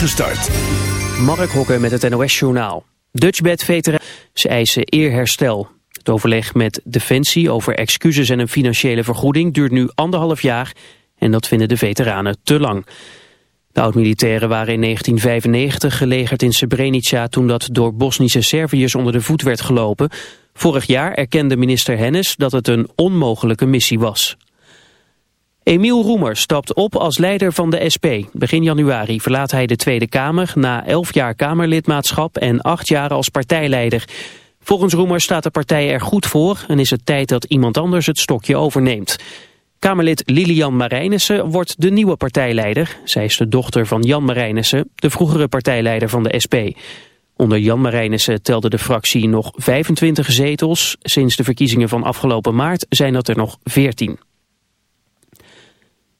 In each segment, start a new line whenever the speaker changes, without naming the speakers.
Gestart.
Mark Hokker met het NOS-journaal. Dutchbed-veteranen eisen eerherstel. Het overleg met Defensie over excuses en een financiële vergoeding duurt nu anderhalf jaar en dat vinden de veteranen te lang. De oud-militairen waren in 1995 gelegerd in Srebrenica toen dat door Bosnische Serviërs onder de voet werd gelopen. Vorig jaar erkende minister Hennis dat het een onmogelijke missie was. Emiel Roemer stapt op als leider van de SP. Begin januari verlaat hij de Tweede Kamer na elf jaar Kamerlidmaatschap en acht jaar als partijleider. Volgens Roemer staat de partij er goed voor en is het tijd dat iemand anders het stokje overneemt. Kamerlid Lilian Marijnissen wordt de nieuwe partijleider. Zij is de dochter van Jan Marijnissen, de vroegere partijleider van de SP. Onder Jan Marijnissen telde de fractie nog 25 zetels. Sinds de verkiezingen van afgelopen maart zijn dat er nog 14.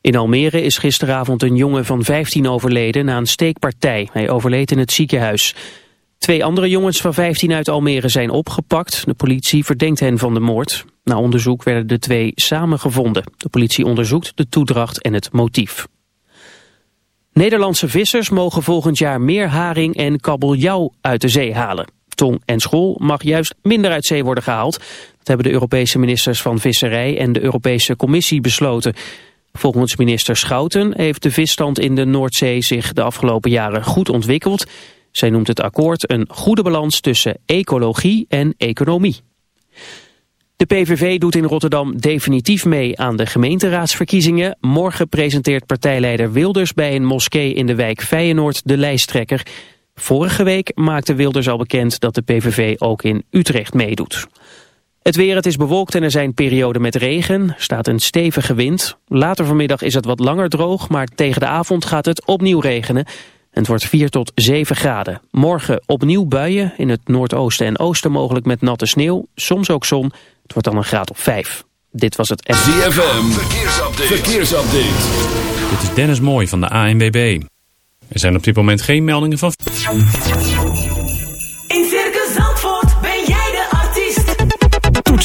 In Almere is gisteravond een jongen van 15 overleden na een steekpartij. Hij overleed in het ziekenhuis. Twee andere jongens van 15 uit Almere zijn opgepakt. De politie verdenkt hen van de moord. Na onderzoek werden de twee samen gevonden. De politie onderzoekt de toedracht en het motief. Nederlandse vissers mogen volgend jaar meer haring en kabeljauw uit de zee halen. Tong en school mag juist minder uit zee worden gehaald. Dat hebben de Europese ministers van Visserij en de Europese Commissie besloten. Volgens minister Schouten heeft de visstand in de Noordzee zich de afgelopen jaren goed ontwikkeld. Zij noemt het akkoord een goede balans tussen ecologie en economie. De PVV doet in Rotterdam definitief mee aan de gemeenteraadsverkiezingen. Morgen presenteert partijleider Wilders bij een moskee in de wijk Feyenoord de lijsttrekker. Vorige week maakte Wilders al bekend dat de PVV ook in Utrecht meedoet. Het weer, het is bewolkt en er zijn perioden met regen. staat een stevige wind. Later vanmiddag is het wat langer droog, maar tegen de avond gaat het opnieuw regenen. En het wordt 4 tot 7 graden. Morgen opnieuw buien, in het noordoosten en oosten mogelijk met natte sneeuw. Soms ook zon, het wordt dan een graad of 5. Dit was het...
ZFM, verkeersupdate. verkeersupdate.
Dit is Dennis Mooi van de ANWB. Er zijn op dit moment geen meldingen van...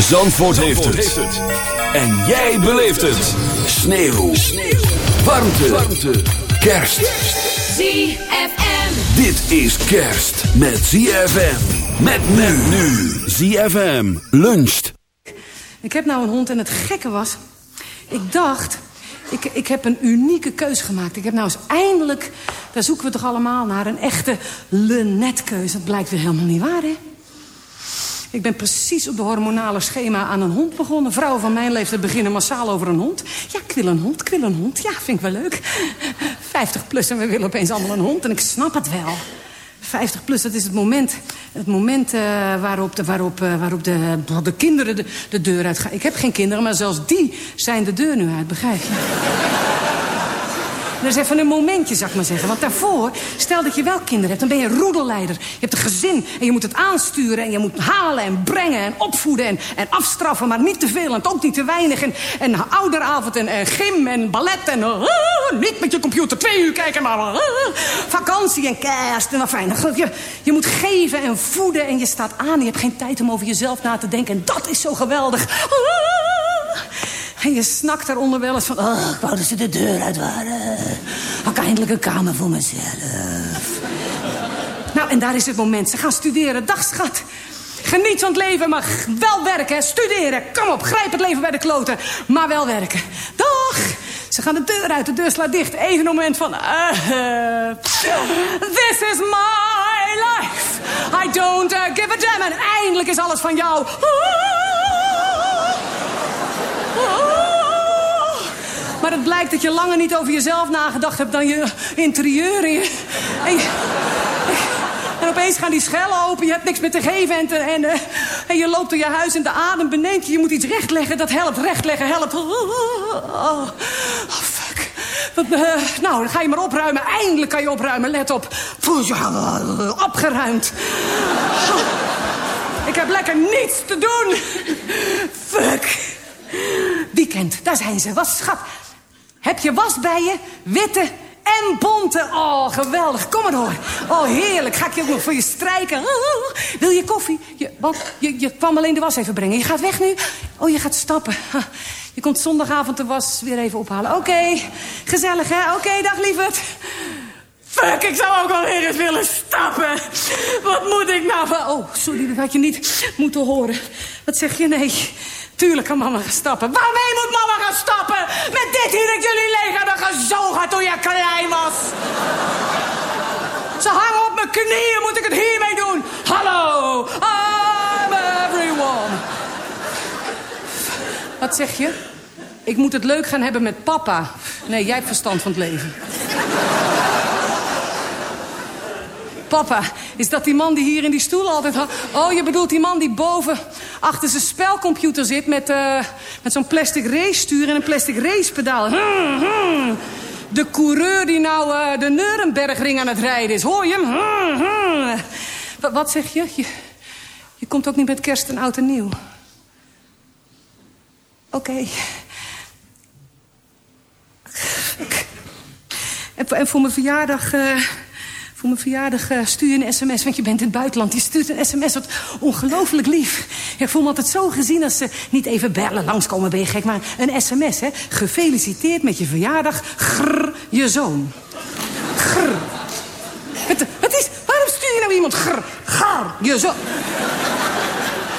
Zandvoort, heeft, het. En jij beleeft het. Sneeuw. Sneeuw. Warmte. Warmte. Kerst.
ZFM.
Dit is kerst met ZFM. Met men nu. ZFM luncht.
Ik heb nou een hond en het gekke was... Ik dacht, ik, ik heb een unieke keus gemaakt. Ik heb nou eens eindelijk, daar zoeken we toch allemaal naar... een echte Lennet-keus. Dat blijkt weer helemaal niet waar, hè? Ik ben precies op de hormonale schema aan een hond begonnen. Vrouwen van mijn leeftijd beginnen massaal over een hond. Ja, ik wil een hond, ik wil een hond. Ja, vind ik wel leuk. 50 plus en we willen opeens allemaal een hond. En ik snap het wel. 50 plus, dat is het moment, het moment uh, waarop, de, waarop, uh, waarop de, de kinderen de, de deur uitgaan. Ik heb geen kinderen, maar zelfs die zijn de deur nu uit, begrijp je? Dat is even een momentje, zou ik maar zeggen. Want daarvoor, stel dat je wel kinderen hebt, dan ben je roedelleider. Je hebt een gezin en je moet het aansturen... en je moet halen en brengen en opvoeden en, en afstraffen... maar niet te veel en ook niet te weinig. En, en ouderavond en, en gym en ballet en... Uh, niet met je computer twee uur kijken, maar ah, vakantie en kerst en fijn. Je, je moet geven en voeden en je staat aan. Je hebt geen tijd om over jezelf na te denken en dat is zo geweldig. Ah. En je snakt daaronder wel eens van... Oh, ik wou dat ze de deur uit waren. Had ik eindelijk een kamer voor mezelf. Nou, en daar is het moment. Ze gaan studeren. Dag, schat. Geniet van het leven, maar wel werken. Studeren. Kom op, grijp het leven bij de kloten. Maar wel werken. Dag. Ze gaan de deur uit. De deur slaat dicht. Even een moment van... this is my life. I don't uh, give a damn. En eindelijk is alles van jou. Maar het blijkt dat je langer niet over jezelf nagedacht hebt dan je interieur. En, je, en, opeens gaan die schellen open, je hebt niks meer te geven. En, te- en, eh, en je loopt door je huis en de adem beneemt je. Je moet iets rechtleggen, dat helpt. Rechtleggen helpt. Oh, fuck. Wat, eh, nou, dan ga je maar opruimen. Eindelijk kan je opruimen, let op. Opgeruimd. Ik heb lekker niets te doen. Fuck. Weekend, daar zijn ze. Wat schat. Heb je was bij je? Witte en bonte. Oh, geweldig. Kom maar door. Oh, heerlijk. Ga ik je ook nog voor je strijken. Oh, wil je koffie? Je, wat? Je, je kwam alleen de was even brengen. Je gaat weg nu? Oh, je gaat stappen. Je komt zondagavond de was weer even ophalen. Oké, gezellig hè? Oké, dag lieverd. Fuck, ik zou ook wel weer eens willen stappen. Wat moet ik nou? Oh, sorry, dat had je niet moeten horen. Wat zeg je? Nee. Tuurlijk kan mama gaan stappen. Waarmee moet mama gaan stappen? Met dit hier dat jullie leeg hadden gezogen toen je klein was. Ze hangen op mijn knieën. Moet ik het hiermee doen? Hallo, I'm everyone. Wat zeg je? Ik moet het leuk gaan hebben met papa. Nee, jij hebt verstand van het leven. Papa, is dat die man die hier in die stoel altijd? Oh, je bedoelt die man die boven achter zijn spelcomputer zit... met, eh, met zo'n plastic racestuur en een plastic racepedaal. Hmm, hmm. De coureur die nou eh, de Nurembergring aan het rijden is. Hoor je hem? Hmm. Wa- Wat zeg je? je? Je komt ook niet met kerst en oud en nieuw. Oké. En voor mijn verjaardag... eh, voor mijn verjaardag eh, stuur je een sms, want je bent in het buitenland. Je stuurt een sms, wat ongelooflijk lief. Ja, ik voel me altijd zo gezien als ze niet even bellen, langskomen, ben je gek. Maar een sms, hè. Gefeliciteerd met je verjaardag. Grr, je zoon. Grr. Wat, is, waarom stuur je nou iemand grr? Grr, je zoon.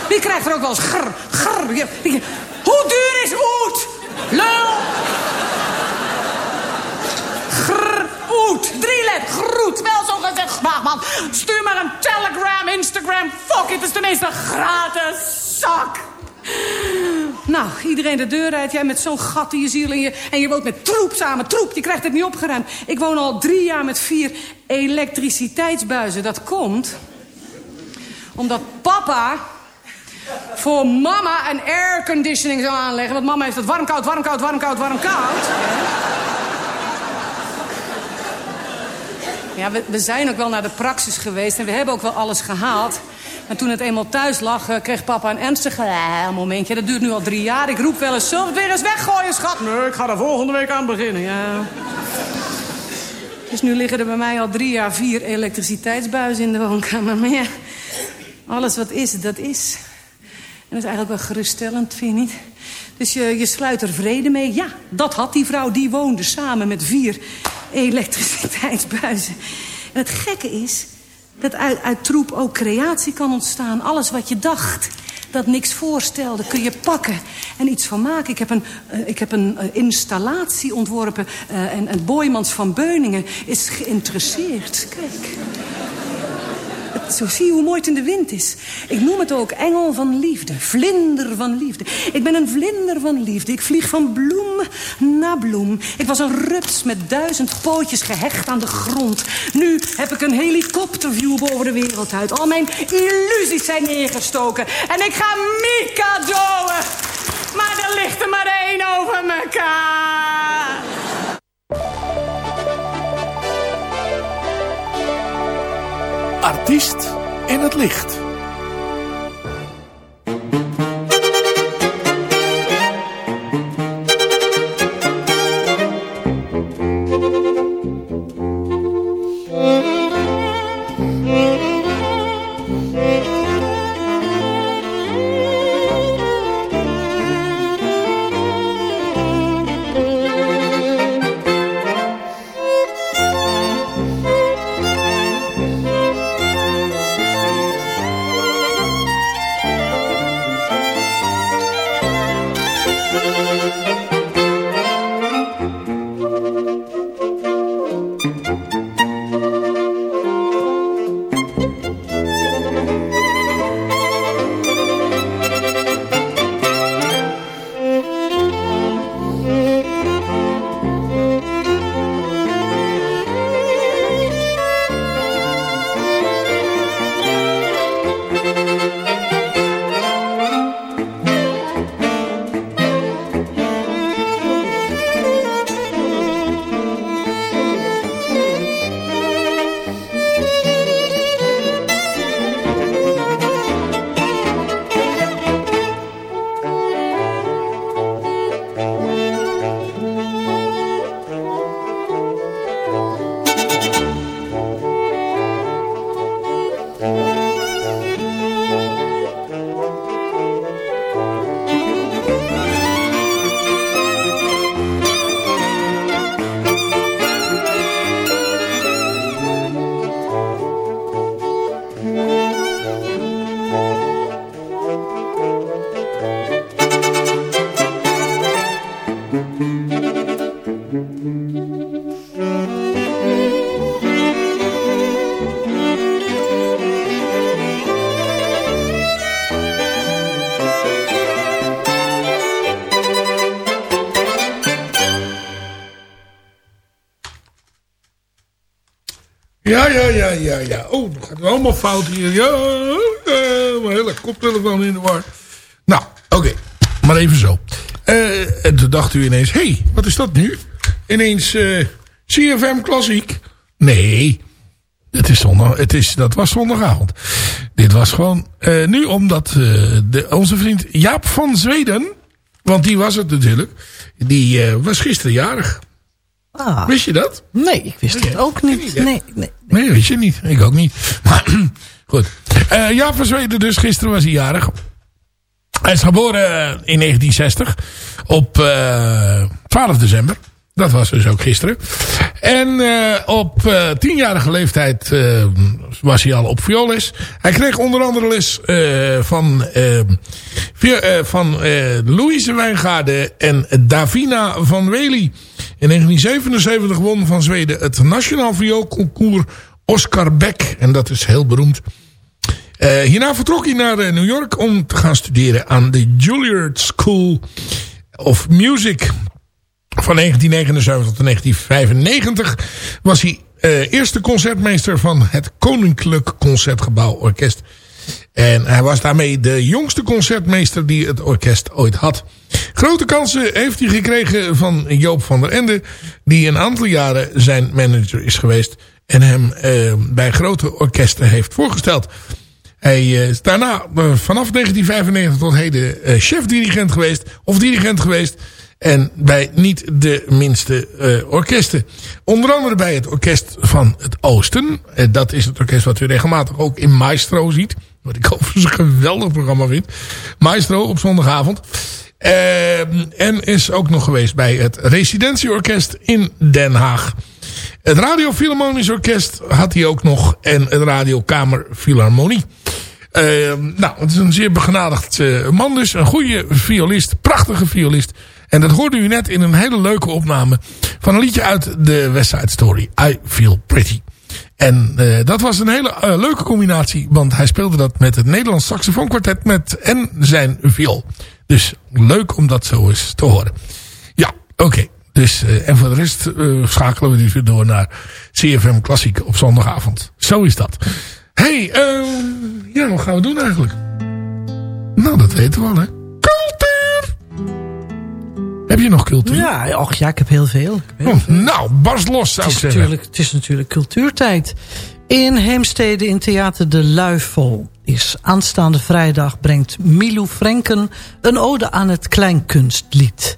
Wie krijgt er ook wel eens grr, grr. Je, hoe duur is oet? Lul. Grr, oet. Drie let, groet. Wel zo gezegd, man. Stuur maar een telegram, Instagram. Fuck het is tenminste gratis. Zak. Nou, iedereen de deur uit. Jij met zo'n gat in je ziel en je, en je woont met troep samen. Troep, je krijgt het niet opgeruimd. Ik woon al drie jaar met vier elektriciteitsbuizen. Dat komt omdat papa voor mama een airconditioning zou aanleggen. Want mama heeft het warm, koud, warm, koud, warm, koud, warm, koud. Ja, we, we zijn ook wel naar de praxis geweest en we hebben ook wel alles gehaald. Maar toen het eenmaal thuis lag, eh, kreeg papa een ernstig eh, momentje. Dat duurt nu al drie jaar. Ik roep wel eens, zullen we het weer eens weggooien, schat? Nee, ik ga er volgende week aan beginnen, ja. Dus nu liggen er bij mij al drie jaar vier elektriciteitsbuizen in de woonkamer. Maar ja, alles wat is, dat is. En dat is eigenlijk wel geruststellend, vind je niet? Dus je, je sluit er vrede mee. Ja, dat had die vrouw, die woonde samen met vier elektriciteitsbuizen. En het gekke is dat uit, uit troep ook creatie kan ontstaan. Alles wat je dacht, dat niks voorstelde, kun je pakken en iets van maken. Ik heb een, eh, ik heb een eh, installatie ontworpen eh, en, en Boymans van Beuningen is geïnteresseerd. Kijk. Zo zie je hoe mooi het in de wind is. Ik noem het ook engel van liefde. Vlinder van liefde. Ik ben een vlinder van liefde. Ik vlieg van bloem Ik was een rups met duizend pootjes gehecht aan de grond. Nu heb ik een helikopterview boven de wereld uit. Al mijn illusies zijn neergestoken. En ik ga Mika doden. Maar er ligt er maar één over mekaar.
Artiest in het licht.
Ja, ja, ja, ja, ja. Oh, dan gaat allemaal fout hier. Ja, uh, mijn hele koptelefoon in de war. Nou, oké. Maar even zo. Uh, en toen dacht u ineens, hé, hey, wat is dat nu? Ineens uh, CFM Klassiek. Nee, het is zondag, het is, dat was zondagavond. Dit was gewoon nu omdat onze vriend Jaap van Zweden... want die was het natuurlijk... die was gisteren jarig.
Ah.
Wist je dat?
Nee, ik wist het ook niet. Nee, nee.
Nee, wist je niet. Ik ook niet. Maar goed. Uh, Jaap van Zweden dus. Gisteren was hij jarig. Hij is geboren in 1960. Op uh, 12 december. Dat was dus ook gisteren. En uh, op uh, tienjarige leeftijd uh, was hij al op vioolles. Hij kreeg onder andere les van, van Louise Wijngaarden en Davina van Wely. In 1977 won van Zweden het Nationaal Vioolconcours Oscar Beck. En dat is heel beroemd. Hierna vertrok hij naar New York om te gaan studeren aan de Juilliard School of Music. Van 1979 tot 1995 was hij uh, eerste concertmeester van het Koninklijk Concertgebouw Orkest. En hij was daarmee de jongste concertmeester die het orkest ooit had. Grote kansen heeft hij gekregen van Joop van der Ende... die een aantal jaren zijn manager is geweest... en hem uh, bij grote orkesten heeft voorgesteld. Hij uh, is daarna vanaf 1995 tot heden chef-dirigent geweest... of dirigent geweest... En bij niet de minste uh, orkesten. Onder andere bij het orkest van het Oosten. Dat is het orkest wat u regelmatig ook in Maestro ziet. Wat ik overigens een geweldig programma vind. Maestro op zondagavond. Uh, en is ook nog geweest bij het Residentieorkest in Den Haag. Het Radio Philharmonisch Orkest had hij ook nog. En het Radiokamer Philharmonie. Uh, nou, het is een zeer begenadigd man dus. Een goede violist. Prachtige violist. En dat hoorde u net in een hele leuke opname. Van een liedje uit de West Side Story. I Feel Pretty. En uh, dat was een hele uh, leuke combinatie. Want hij speelde dat met het Nederlands saxofoonkwartet met en zijn viool. Dus leuk om dat zo eens te horen. Ja, oké. Dus, uh, en voor de rest schakelen we dus weer door naar CFM Klassiek op zondagavond. Zo is dat. hey, ja, wat gaan we doen eigenlijk? Nou, dat weten we al, hè. Cultuur! Heb je nog cultuur?
Ja, och, ja ik heb heel veel. Ik heb heel
oh, veel. Nou, barst los zou
het
ik
is
zeggen.
Natuurlijk, het is natuurlijk cultuurtijd. In Heemstede in Theater de Luifel is aanstaande vrijdag... brengt Milou Frenken een ode aan het kleinkunstlied.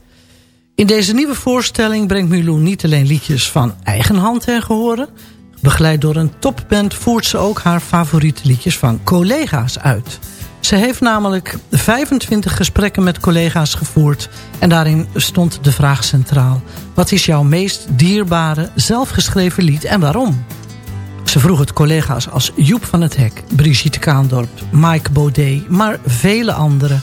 In deze nieuwe voorstelling brengt Milou niet alleen liedjes van eigen hand ten gehore... begeleid door een topband voert ze ook haar favoriete liedjes van collega's uit... Ze heeft namelijk 25 gesprekken met collega's gevoerd. En daarin stond de vraag centraal. Wat is jouw meest dierbare zelfgeschreven lied en waarom? Ze vroeg het collega's als Joep van het Hek, Brigitte Kaandorp, Mike Baudet, maar vele anderen.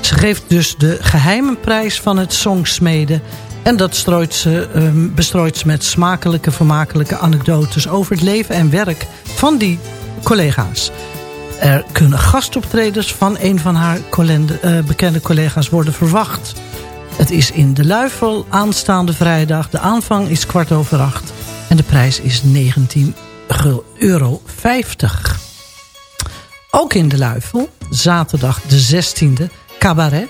Ze geeft dus de geheime prijs van het songsmeden. En dat strooit ze, um, bestrooit ze met smakelijke, vermakelijke anekdotes over het leven en werk van die collega's. Er kunnen gastoptredens van een van haar uh, bekende collega's worden verwacht. Het is in de Luifel aanstaande vrijdag. De aanvang is kwart over acht. En de prijs is 19 euro 50. Ook in de Luifel, zaterdag de 16e, cabaret.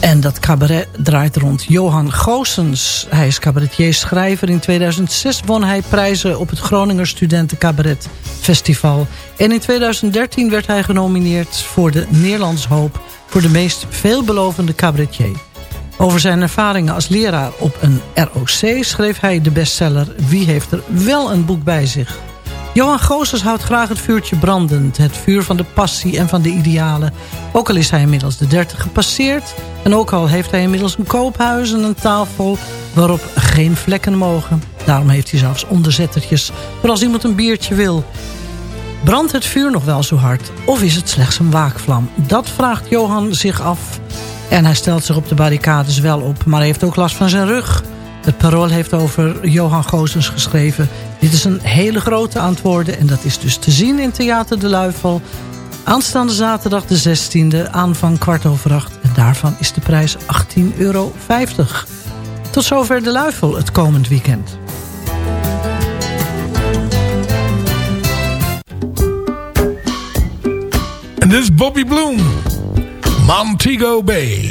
En dat cabaret draait rond Johan Goossens. Hij is cabaretier-schrijver. In 2006 won hij prijzen op het Groninger Studenten Cabaret Festival. En in 2013 werd hij genomineerd voor de Nederlands Hoop... voor de meest veelbelovende cabaretier. Over zijn ervaringen als leraar op een ROC schreef hij de bestseller... Wie heeft er wel een boek bij zich? Johan Goossens houdt graag het vuurtje brandend. Het vuur van de passie en van de idealen. Ook al is hij inmiddels de 30 gepasseerd. En ook al heeft hij inmiddels een koophuis en een tafel waarop geen vlekken mogen. Daarom heeft hij zelfs onderzettertjes voor als iemand een biertje wil. Brandt het vuur nog wel zo hard? Of is het slechts een waakvlam? Dat vraagt Johan zich af. En hij stelt zich op de barricades wel op. Maar hij heeft ook last van zijn rug. Het Parool heeft over Johan Goossens geschreven. Dit is een hele grote antwoorden en dat is dus te zien in Theater de Luifel. Aanstaande zaterdag de 16e, aanvang kwart over acht. En daarvan is de prijs 18,50 euro. Tot zover de Luifel het komend weekend.
En dit is Bobby Bloom, Montego Bay.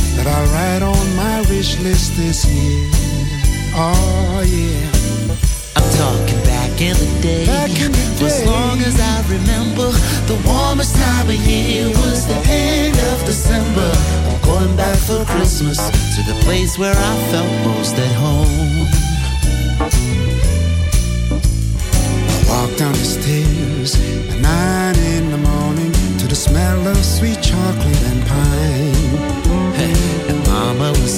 that I write on my wish list this year. Oh yeah.
I'm talking back in the day.
Back in the
For as long as I remember, the warmest time of year was the end of December. I'm going back for Christmas to the place where I felt most at home.
I walk down the stairs at nine in the morning to the smell of sweet chocolate and pine.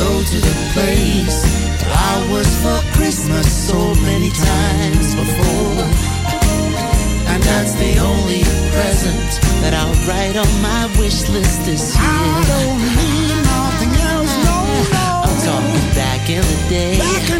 go to the place I was for Christmas so many times before. And that's the only present that I'll write on my wish list this year.
I don't need nothing else, no,
I'm talking back in the day.
Back in day.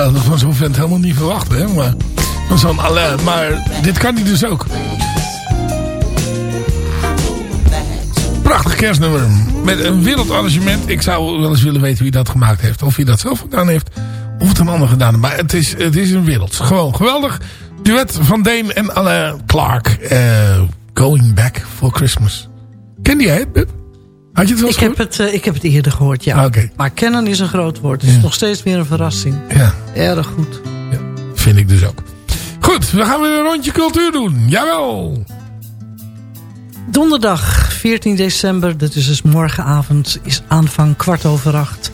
Had het van zo'n vent helemaal niet verwacht, hè. Maar, zo'n Alain. Maar dit kan hij dus ook. Prachtig kerstnummer. Met een wereldarrangement. Ik zou wel eens willen weten wie dat gemaakt heeft. Of hij dat zelf gedaan heeft. Of het een ander gedaan heeft. Maar het is, het is een wereld. Gewoon geweldig. Duet van Dane en Alain Clark. eh, Going Back for Christmas. Ken jij? Had je het wel
Ik heb, het, eh, ik heb het eerder gehoord, ja.
Ah.
Maar kennen is een groot woord. Het is
Ja.
nog steeds weer een verrassing.
Ja.
Erg goed.
Ja, vind ik dus ook. Goed, we gaan weer een rondje cultuur doen. Jawel.
Donderdag 14 december, dat is dus morgenavond, is aanvang kwart over acht.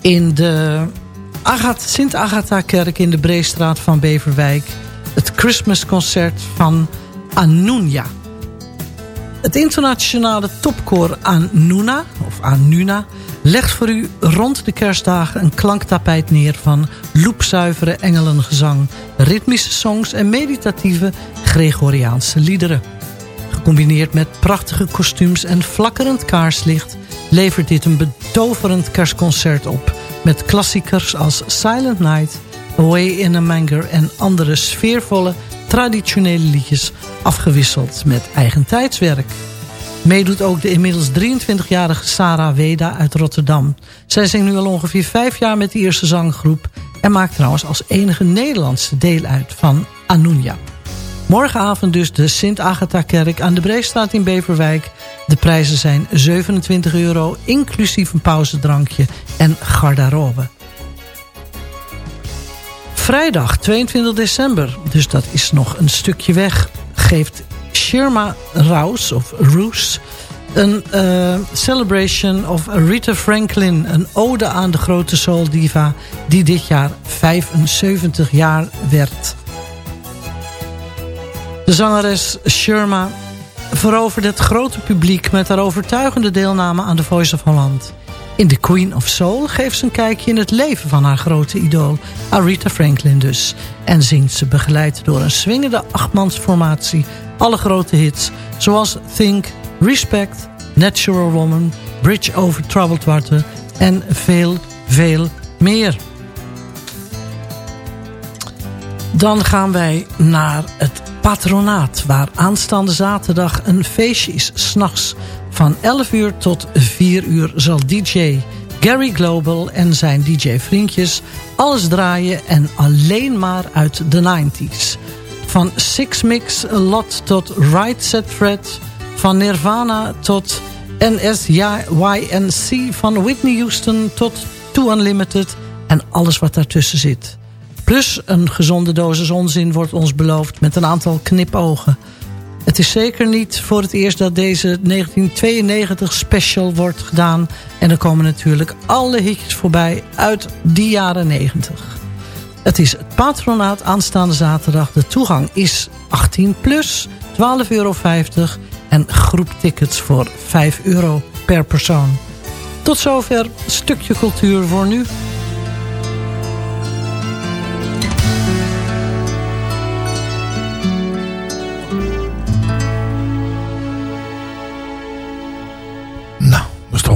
In de Agat- Sint-Agatha-kerk in de Breestraat van Beverwijk. Het Christmasconcert van Anunia. Het internationale topkoor Anuna, of Anuna, legt voor u rond de kerstdagen een klanktapijt neer van loepzuivere engelengezang, ritmische songs en meditatieve Gregoriaanse liederen. Gecombineerd met prachtige kostuums en flakkerend kaarslicht... levert dit een betoverend kerstconcert op... met klassiekers als Silent Night, Away in a Manger... en andere sfeervolle, traditionele liedjes... afgewisseld met eigen tijdswerk. Meedoet ook de inmiddels 23-jarige Sarah Weda uit Rotterdam. Zij zingt nu al ongeveer vijf jaar met de eerste zanggroep... en maakt trouwens als enige Nederlandse deel uit van Anunia. Morgenavond dus de Sint-Agatha-kerk aan de Breestraat in Beverwijk. De prijzen zijn 27 euro, inclusief een pauzedrankje en garderobe. Vrijdag 22 december, dus dat is nog een stukje weg... geeft Shirma Rouse, of Roos... een eh, celebration of Rita Franklin... een ode aan de grote soul diva... die dit jaar 75 jaar werd... De zangeres Sherma veroverde het grote publiek... met haar overtuigende deelname aan The Voice of Holland. In The Queen of Soul geeft ze een kijkje in het leven van haar grote idool... Aretha Franklin dus. En zingt ze begeleid door een swingende achtmansformatie... alle grote hits, zoals Think, Respect, Natural Woman... Bridge Over Troubled Water en veel, veel meer. Dan gaan wij naar het patronaat... waar aanstaande zaterdag een feestje is. S'nachts van 11 uur tot 4 uur zal DJ Gary Global en zijn DJ-vriendjes... alles draaien en alleen maar uit de 90s. Van Six Mix Lot tot Right Set Fred... van Nirvana tot NSYNC... van Whitney Houston tot Too Unlimited... en alles wat daartussen zit. Plus een gezonde dosis onzin wordt ons beloofd met een aantal knipogen. Het is zeker niet voor het eerst dat deze 1992 special wordt gedaan. En er komen natuurlijk alle hitjes voorbij uit die jaren 90. Het is het patronaat aanstaande zaterdag. De toegang is 18 plus, 12,50 euro en groeptickets voor 5 euro per persoon. Tot zover stukje cultuur voor nu.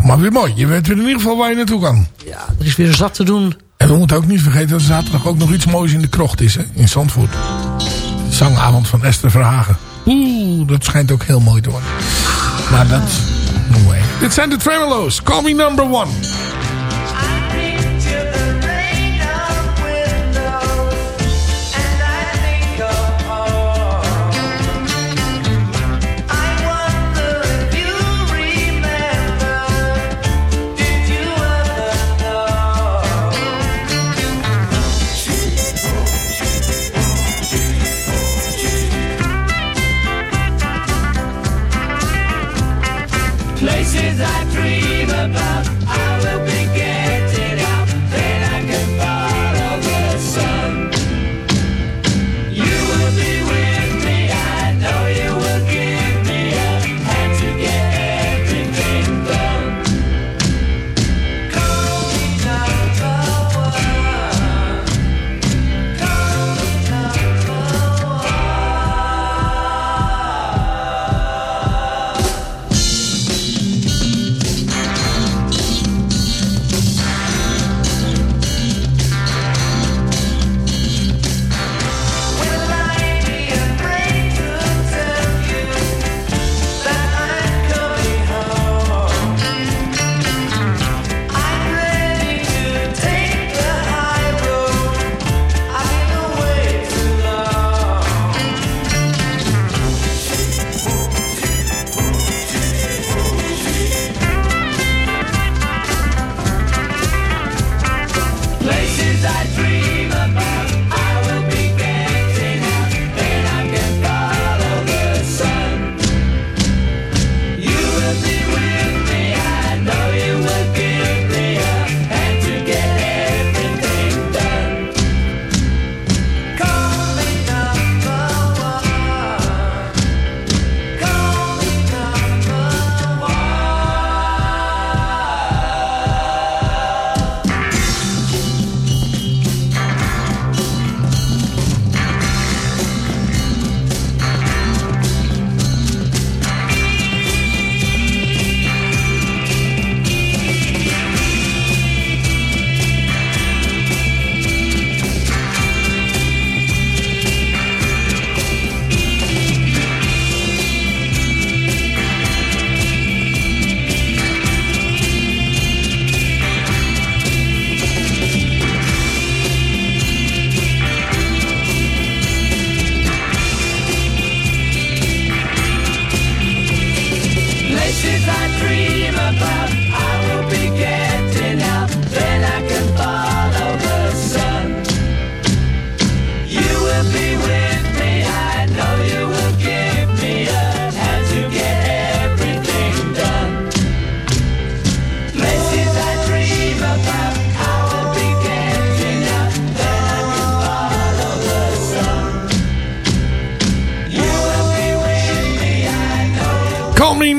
Maar weer mooi. Je weet weer in ieder geval waar je naartoe kan.
Ja, er is weer zat te doen.
En we moeten ook niet vergeten dat er zaterdag ook nog iets moois in de krocht is. Hè? In Zandvoort. De zangavond van Esther Verhagen. Oeh, dat schijnt ook heel mooi te worden. Maar dat... Dit zijn de Tremolo's. Call me number one.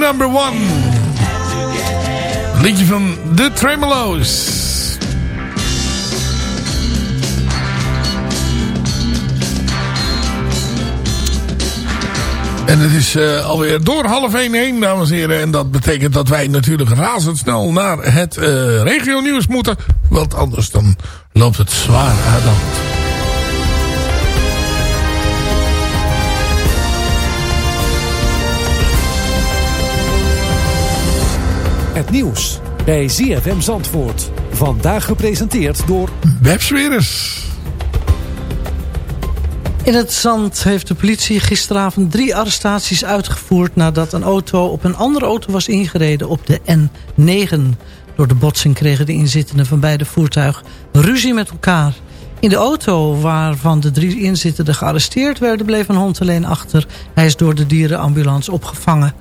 Number one.
Liedje van The Tremolo's. En het is eh, alweer door half 1 heen, dames en heren. En dat betekent dat wij natuurlijk razendsnel naar het eh regio nieuws moeten. Want anders dan loopt het zwaar uit
Het nieuws bij ZFM Zandvoort. Vandaag gepresenteerd door...
Webswerers.
In het zand heeft de politie gisteravond drie arrestaties uitgevoerd... nadat een auto op een andere auto was ingereden op de N9. Door de botsing kregen de inzittenden van beide voertuigen ruzie met elkaar. In de auto waarvan de drie inzittenden gearresteerd werden... bleef een hond alleen achter. Hij is door de dierenambulance opgevangen.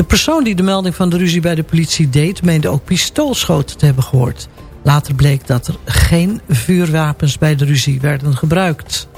De persoon die de melding van de ruzie bij de politie deed... meende ook pistoolschoten te hebben gehoord. Later bleek dat er geen vuurwapens bij de ruzie werden gebruikt.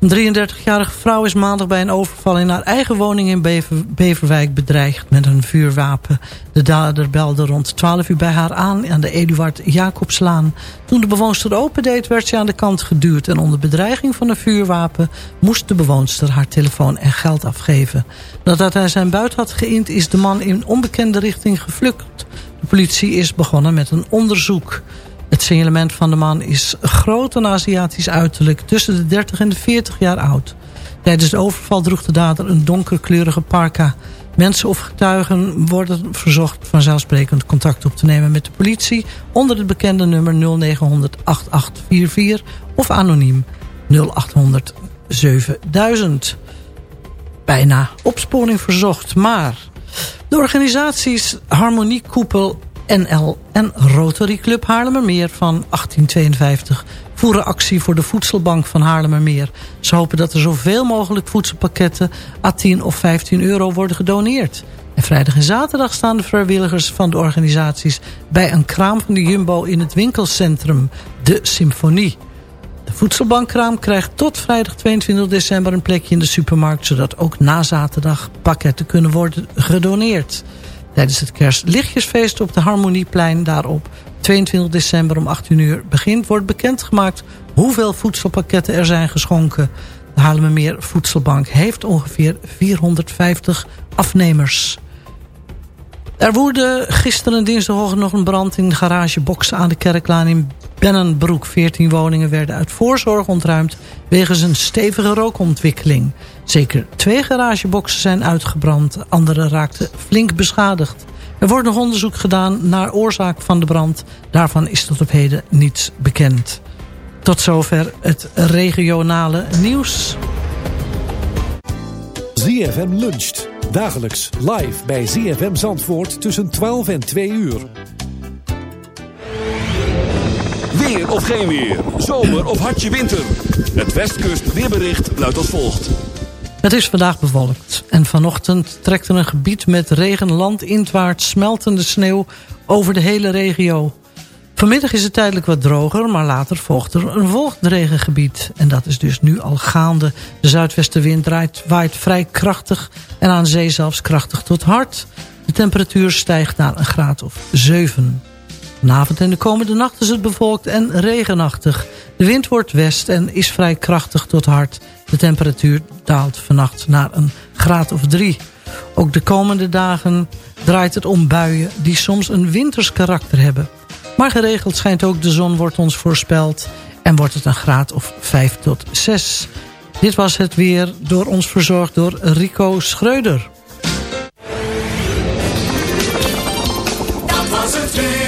Een 33-jarige vrouw is maandag bij een overval in haar eigen woning in Bever, Beverwijk bedreigd met een vuurwapen. De dader belde rond 12 uur bij haar aan aan de Eduard Jacobslaan. Toen de bewoonster opendeed werd ze aan de kant geduwd en onder bedreiging van een vuurwapen moest de bewoonster haar telefoon en geld afgeven. Nadat hij zijn buit had geïnd is de man in onbekende richting gevlucht. De politie is begonnen met een onderzoek. Het signalement van de man is groot en Aziatisch uiterlijk... tussen de 30 en de 40 jaar oud. Tijdens de overval droeg de dader een donkerkleurige parka. Mensen of getuigen worden verzocht vanzelfsprekend contact op te nemen met de politie... onder het bekende nummer 0900 8844 of anoniem 0800 7000. Bijna opsporing verzocht, maar... De organisaties Harmoniekoepel NL en Rotary Club Haarlemmermeer van 1852 voeren actie voor de voedselbank van Haarlemmermeer. Ze hopen dat er zoveel mogelijk voedselpakketten à 10 of 15 euro worden gedoneerd. En vrijdag en zaterdag staan de vrijwilligers van de organisaties... bij een kraam van de Jumbo in het winkelcentrum, De Symfonie. De voedselbankkraam krijgt tot vrijdag 22 december een plekje in de supermarkt... zodat ook na zaterdag pakketten kunnen worden gedoneerd. Tijdens het kerstlichtjesfeest op de Harmonieplein daarop 22 december om 18 uur begint... wordt bekendgemaakt hoeveel voedselpakketten er zijn geschonken. De Haarlemmermeer Voedselbank heeft ongeveer 450 afnemers. Er woedde gisteren dinsdagochtend nog een brand in de garagebox aan de Kerklaan in Bennenbroek. 14 woningen werden uit voorzorg ontruimd wegens een stevige rookontwikkeling. Zeker twee garageboxen zijn uitgebrand, andere raakten flink beschadigd. Er wordt nog onderzoek gedaan naar oorzaak van de brand. Daarvan is tot op heden niets bekend. Tot zover het regionale nieuws.
ZFM luncht. Dagelijks live bij ZFM Zandvoort tussen 12 en 2 uur.
Weer of geen weer. Zomer of hartje winter. Het Westkust weerbericht luidt als volgt.
Het is vandaag bewolkt en vanochtend trekt er een gebied met regen landinwaarts smeltende sneeuw over de hele regio. Vanmiddag is het tijdelijk wat droger, maar later volgt er een volgend regengebied. En dat is dus nu al gaande. De zuidwestenwind draait, waait vrij krachtig en aan zee zelfs krachtig tot hard. De temperatuur stijgt naar een graad of 7. Vanavond en de komende nacht is het bevolkt en regenachtig. De wind wordt west en is vrij krachtig tot hard. De temperatuur daalt vannacht naar een graad of 3. Ook de komende dagen draait het om buien die soms een winters karakter hebben. Maar geregeld schijnt ook de zon, wordt ons voorspeld. En wordt het een graad of 5 tot 6. Dit was het weer door ons verzorgd door Rico Schreuder.
Dat was het weer.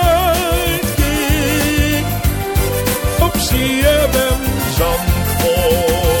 op CFM Zandvoort.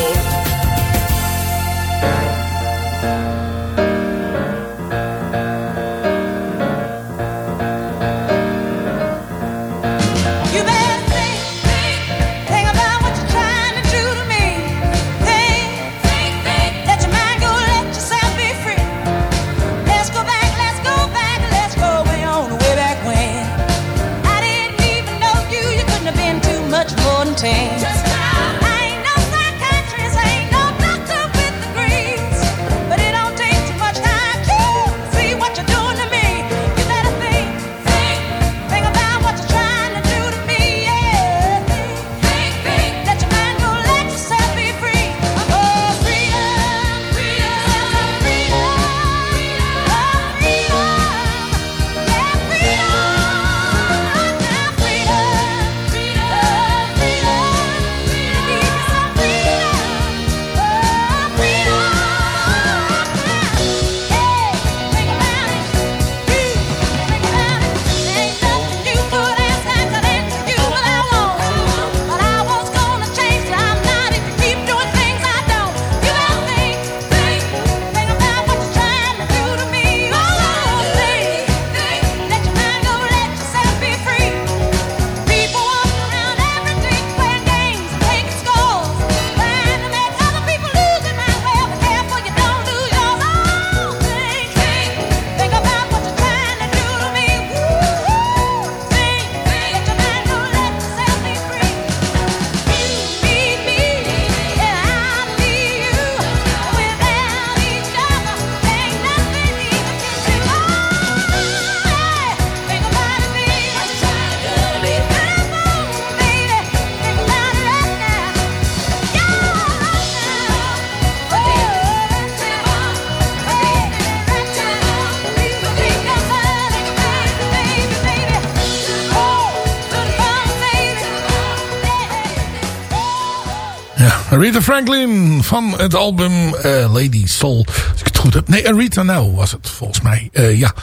Rita Franklin van het album eh, Lady Soul. Als ik het goed heb. Nee, Rita Now was het volgens mij. Eh, ja.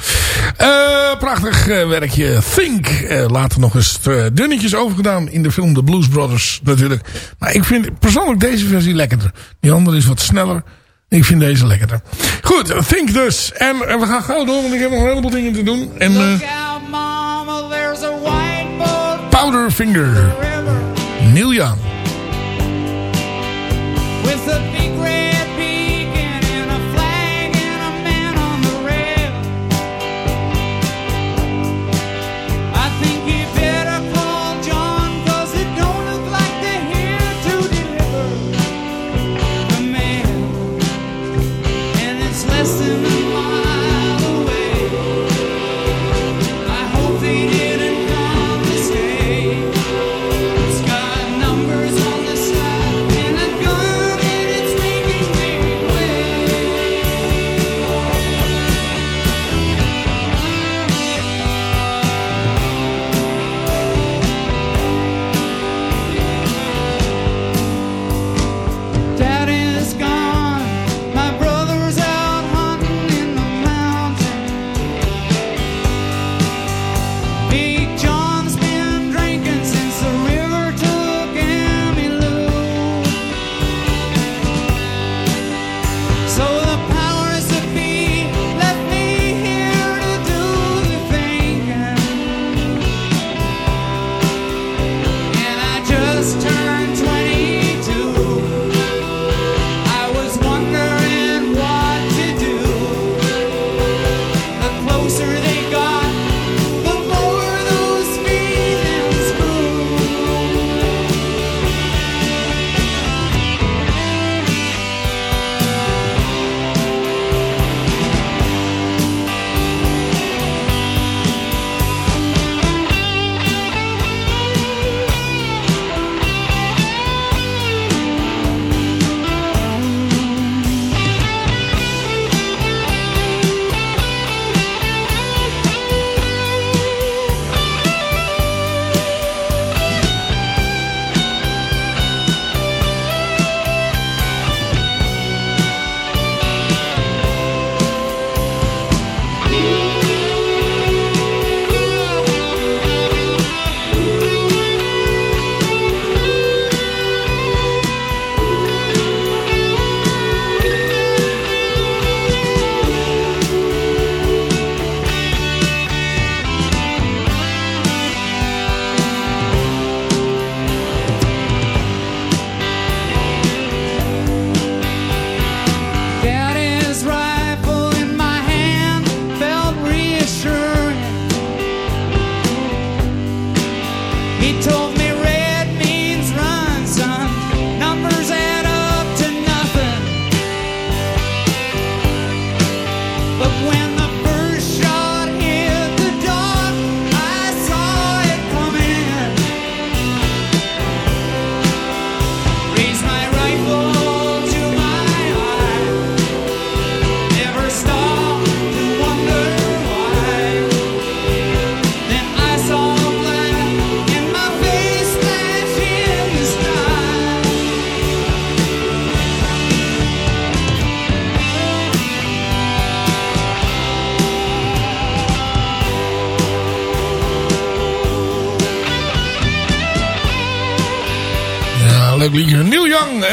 Eh, prachtig werkje. Think. Later nog eens dunnetjes overgedaan in de film The Blues Brothers natuurlijk. Maar ik vind persoonlijk deze versie lekkerder. Die andere is wat sneller. Ik vind deze lekkerder. Goed, Think dus. En we gaan gauw door, want ik heb nog een heleboel dingen te doen. En
out, mama, there's a white boat
Powderfinger. Neil Young.
With a big red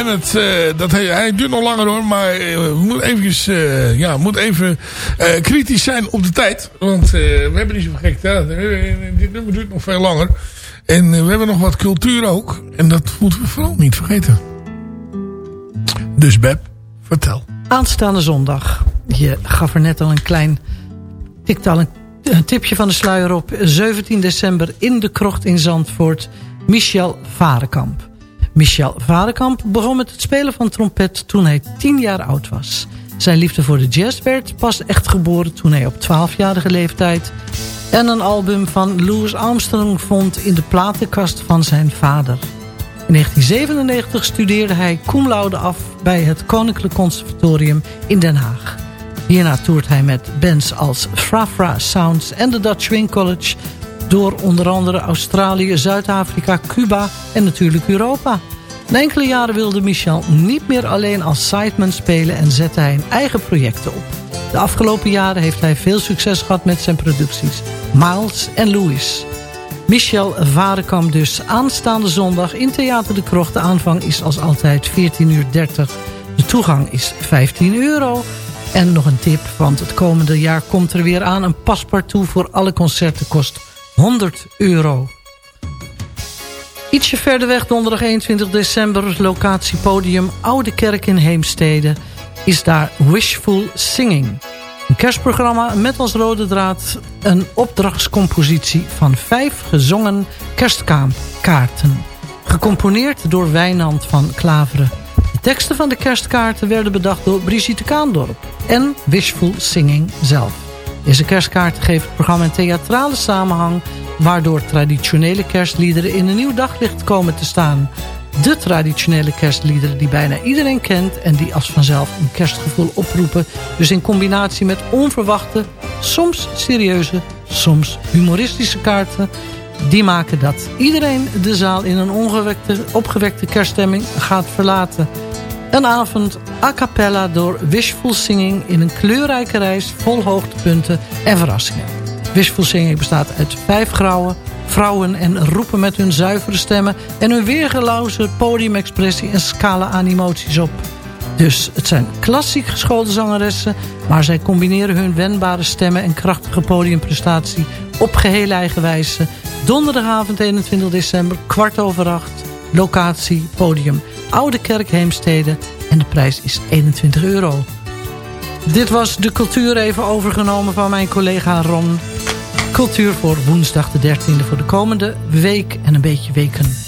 Eh, dat, hij, duurt nog langer hoor. Maar eh, we moeten eventjes, eh, ja, moet even kritisch zijn op de tijd. Want we hebben niet zo gek. Dit nummer duurt nog veel langer. En we hebben nog wat cultuur ook. En dat moeten we vooral niet vergeten. Dus Beb, vertel.
Aanstaande zondag. Je gaf er net al een klein... tikte al een, een tipje van de sluier op. 17 december in de krocht in Zandvoort. Michel Varenkamp. Michel Varenkamp begon met het spelen van trompet toen hij 10 jaar oud was. Zijn liefde voor de jazz werd pas echt geboren toen hij op 12-jarige leeftijd... en een album van Louis Armstrong vond in de platenkast van zijn vader. In 1997 studeerde hij cum af bij het Koninklijk Conservatorium in Den Haag. Hierna toert hij met bands als Frafra Sounds en de Dutch Swing College... door onder andere Australië, Zuid-Afrika, Cuba en natuurlijk Europa. Na enkele jaren wilde Michel niet meer alleen als sideman spelen... en zette hij een eigen projecten op. De afgelopen jaren heeft hij veel succes gehad met zijn producties. Miles en Louis. Michel Varenkamp dus aanstaande zondag in Theater de Krocht. De aanvang is als altijd 14.30 uur. De toegang is 15 euro. En nog een tip, want het komende jaar komt er weer aan. Een paspartout voor alle concerten kost 100 euro. Ietsje verder weg, donderdag 21 december, locatie podium Oude Kerk in Heemstede, is daar Wishful Singing. Een kerstprogramma met als rode draad een opdrachtscompositie van vijf gezongen kerstkaarten. Gecomponeerd door Wijnand van Klaveren. De teksten van de kerstkaarten werden bedacht door Brigitte Kaandorp en Wishful Singing zelf. Deze kerstkaarten geven het programma een theatrale samenhang... waardoor traditionele kerstliederen in een nieuw daglicht komen te staan. De traditionele kerstliederen die bijna iedereen kent... en die als vanzelf een kerstgevoel oproepen. Dus in combinatie met onverwachte, soms serieuze, soms humoristische kaarten... die maken dat iedereen de zaal in een ongewekte, opgewekte kerststemming gaat verlaten... Een avond a cappella door Wishful Singing in een kleurrijke reis vol hoogtepunten en verrassingen. Wishful Singing bestaat uit vijf grauwen, vrouwen en roepen met hun zuivere stemmen en hun weergeloze podiumexpressie en scala aan emoties op. Dus het zijn klassiek geschoolde zangeressen, maar zij combineren hun wendbare stemmen en krachtige podiumprestatie op geheel eigen wijze. Donderdagavond 21 december, kwart over acht, locatie, podium Oude Kerk Heemstede en de prijs is 21 euro. Dit was de cultuur even overgenomen van mijn collega Ron. Cultuur voor woensdag de 13e voor de komende week en een beetje weken.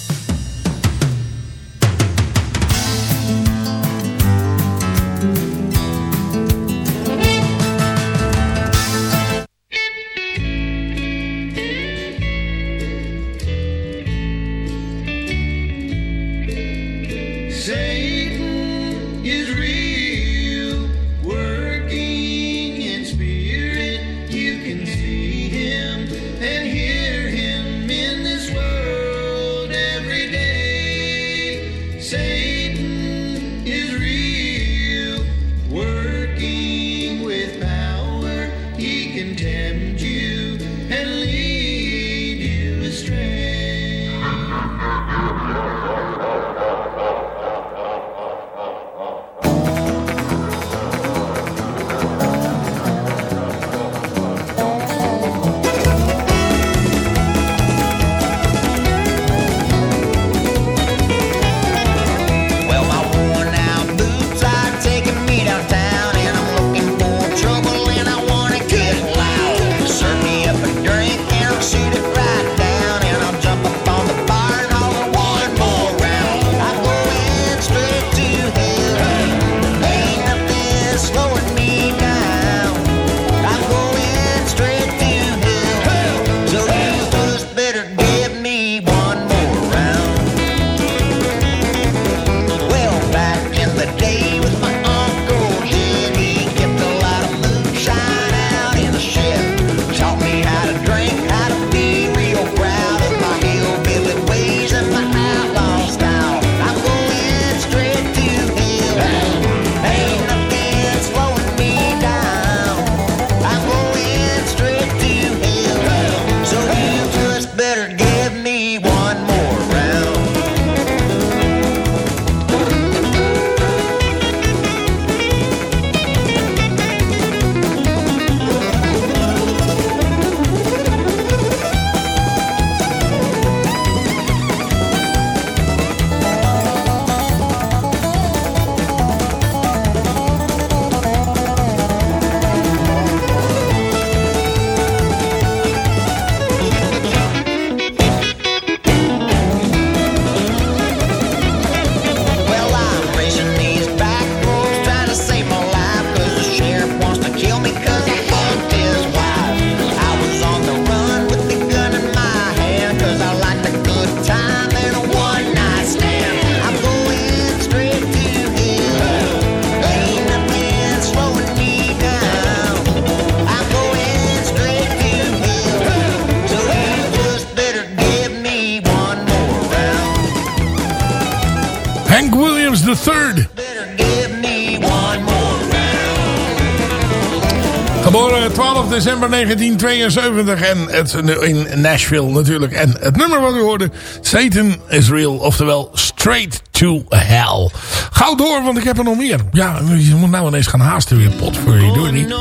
12 december 1972 en het, in Nashville natuurlijk. En het nummer wat u hoorde, Satan is Real, oftewel Straight to Hell. Gauw door, want ik heb er nog meer. Ja, je moet nou ineens gaan haasten weer. Pot voor je, doe niet.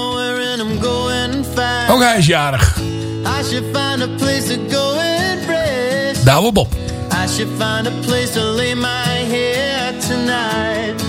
Ook hij is jarig. Douwe Bob.
I.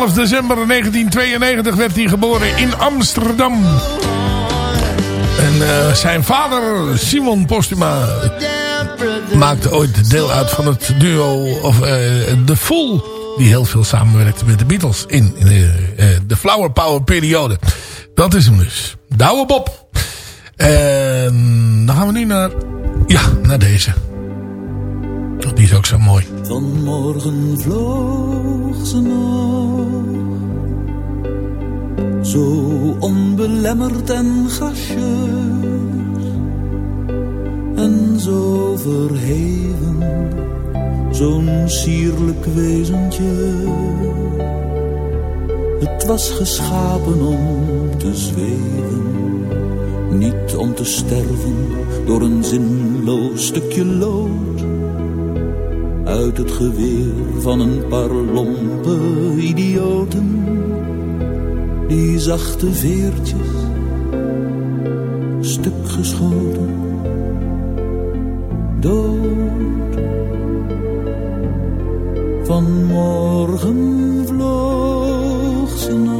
12 december 1992 werd hij geboren in Amsterdam. En eh, zijn vader, Simon Postuma, maakte ooit deel uit van het duo of eh, The Fool. Die heel veel samenwerkte met de Beatles in, in de, eh, de Flower Power periode. Dat is hem dus. Douwe Bob. En dan gaan we nu naar, ja, naar deze. Die is ook zo mooi.
Vanmorgen vloog ze nog, zo onbelemmerd en gracieus. En zo verheven, zo'n sierlijk wezentje. Het was geschapen om te zweven, niet om te sterven door een zinloos stukje lood uit het geweer van een paar lompe idioten. Die zachte veertjes, stuk geschoten, dood. Vanmorgen vloog ze.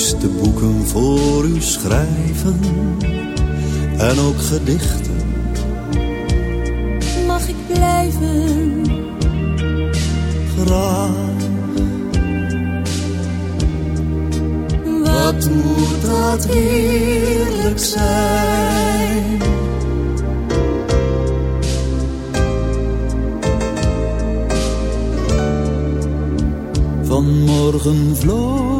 Allermooiste boeken voor u schrijven. En ook gedichten.
Mag ik blijven?
Graag. Wat moet dat heerlijk zijn. morgen vloog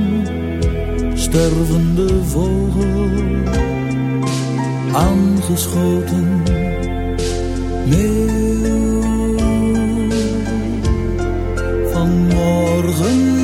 Stervende vogel, aangeschoten. Meeuw, vanmorgen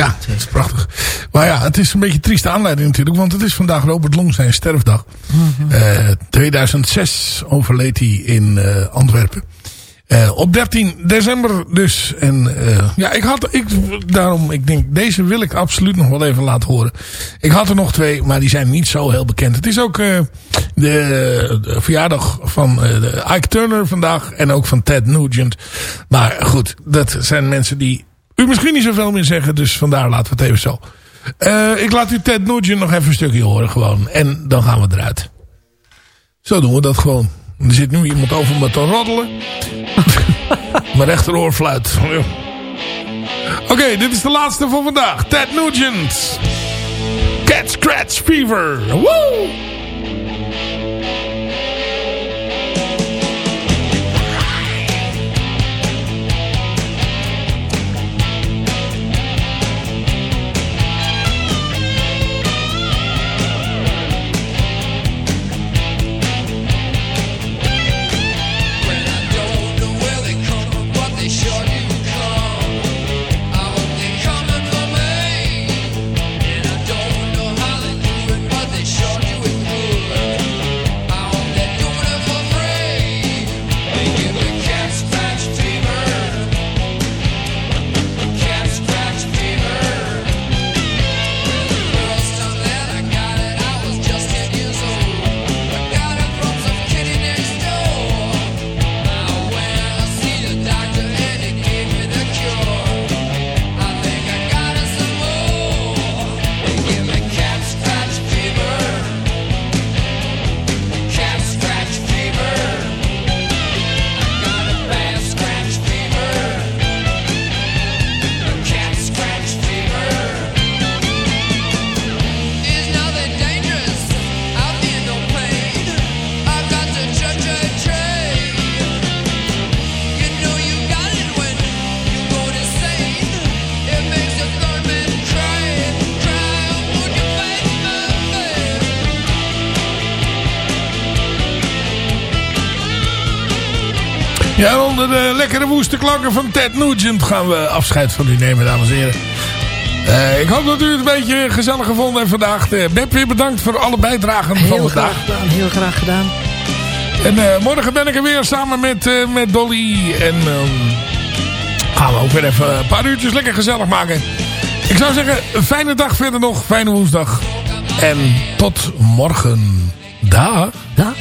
Ja, dat is prachtig. Maar ja, het is een beetje een trieste aanleiding natuurlijk. Want het is vandaag Robert Long zijn sterfdag.
Mhm.
Eh, 2006 overleed hij in eh, Antwerpen. Eh, op 13 december dus. En ja, ik had, ik, daarom, ik denk, deze wil ik absoluut nog wel even laten horen. Ik had er nog twee, maar die zijn niet zo heel bekend. Het is ook de, de verjaardag van de Ike Turner vandaag. En ook van Ted Nugent. Maar goed, dat zijn mensen die u misschien niet zoveel meer zeggen. Dus vandaar laten we het even zo. Eh, ik laat u Ted Nugent nog even een stukje horen gewoon. En dan gaan we eruit. Zo doen we dat gewoon. Er zit nu iemand over me te roddelen. Mijn rechteroor fluit. Oké, dit is de laatste voor vandaag. Ted Nugent. Cat Scratch Fever. Woo! Ja, onder de lekkere woeste klanken van Ted Nugent gaan we afscheid van u nemen, dames en heren. Eh, ik hoop dat u het een beetje gezellig gevonden heeft vandaag. Uh, Beb, weer bedankt voor alle bijdragen van
Heel
vandaag.
graag gedaan, heel graag gedaan.
En eh, morgen ben ik er weer samen met, met Dolly. En ehm, gaan we ook weer even een paar uurtjes lekker gezellig maken. Ik zou zeggen, een fijne dag verder nog. Fijne woensdag. En tot morgen. Dag.
Dag.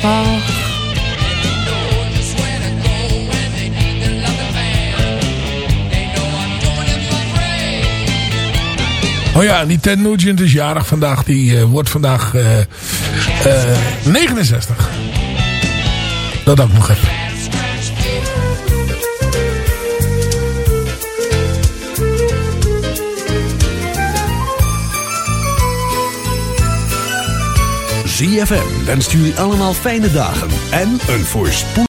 Oh ja, die Ted Nugent is jarig vandaag. Die eh, wordt vandaag eh, eh, 69. Dat ook nog even.
ZFM wenst jullie allemaal fijne dagen en een voorspoed.